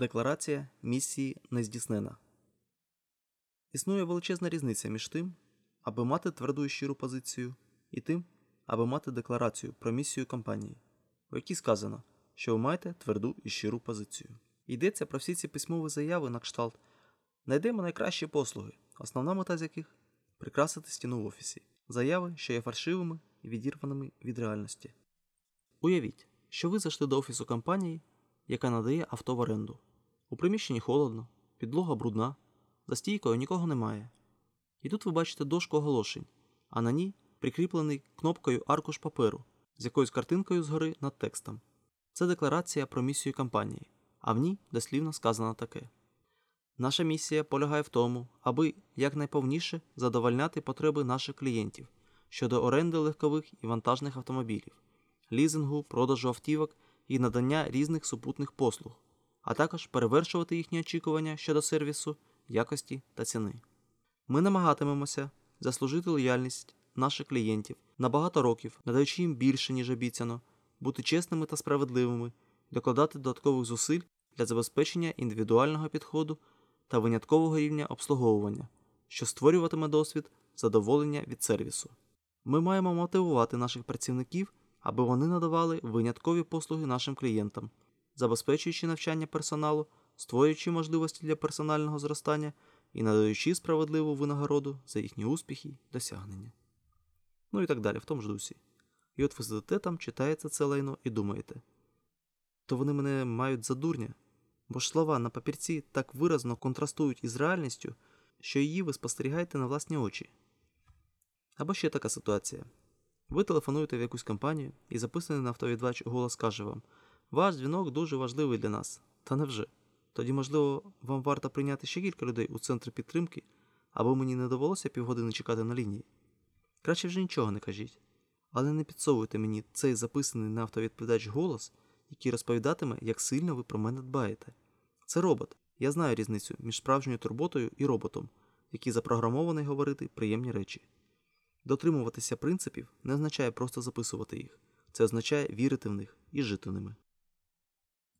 Декларація місії не здійснена. Існує величезна різниця між тим, аби мати тверду і щиру позицію, і тим, аби мати декларацію про місію компанії, у якій сказано, що ви маєте тверду і щиру позицію. Йдеться про всі ці письмові заяви на кшталт. Найдемо найкращі послуги, основна мета з яких прикрасити стіну в офісі, заяви, що є фальшивими і відірваними від реальності. Уявіть, що ви зайшли до офісу компанії, яка надає авто в оренду. У приміщенні холодно, підлога брудна, за стійкою нікого немає. І тут ви бачите дошку оголошень, а на ній прикріплений кнопкою аркуш паперу з якоюсь картинкою згори над текстом. Це декларація про місію компанії, а в ній дослівно сказано таке. Наша місія полягає в тому, аби якнайповніше задовольняти потреби наших клієнтів щодо оренди легкових і вантажних автомобілів, лізингу, продажу автівок і надання різних супутних послуг, а також перевершувати їхні очікування щодо сервісу, якості та ціни. Ми намагатимемося заслужити лояльність наших клієнтів на багато років, надаючи їм більше, ніж обіцяно, бути чесними та справедливими, докладати додаткових зусиль для забезпечення індивідуального підходу та виняткового рівня обслуговування, що створюватиме досвід задоволення від сервісу. Ми маємо мотивувати наших працівників, аби вони надавали виняткові послуги нашим клієнтам, забезпечуючи навчання персоналу, створюючи можливості для персонального зростання і надаючи справедливу винагороду за їхні успіхи досягнення. Ну і так далі, в тому ж дусі. І от ви сидите там, читаєте це лайно і думаєте, то вони мене мають за дурня, бо ж слова на папірці так виразно контрастують із реальністю, що її ви спостерігаєте на власні очі. Або ще така ситуація. Ви телефонуєте в якусь компанію і записаний на автовідвач голос каже вам: Ваш дзвінок дуже важливий для нас. Та невже? Тоді, можливо, вам варто прийняти ще кілька людей у центр підтримки, аби мені не довелося півгодини чекати на лінії. Краще вже нічого не кажіть, але не підсовуйте мені цей записаний на автовідповідач голос, який розповідатиме, як сильно ви про мене дбаєте. Це робот. Я знаю різницю між справжньою турботою і роботом, який запрограмований говорити приємні речі. Дотримуватися принципів не означає просто записувати їх, це означає вірити в них і жити ними.